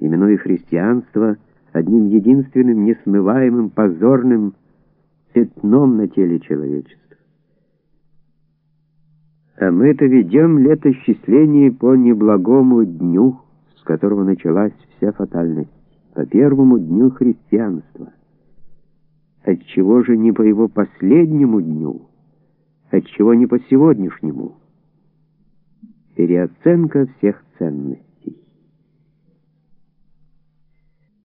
именуя христианство одним единственным несмываемым позорным пятном на теле человечества. А мы-то ведем летосчисление по неблагому дню, с которого началась вся фатальность, по первому дню христианства. Отчего же не по его последнему дню? Отчего не по сегодняшнему? Переоценка всех ценностей.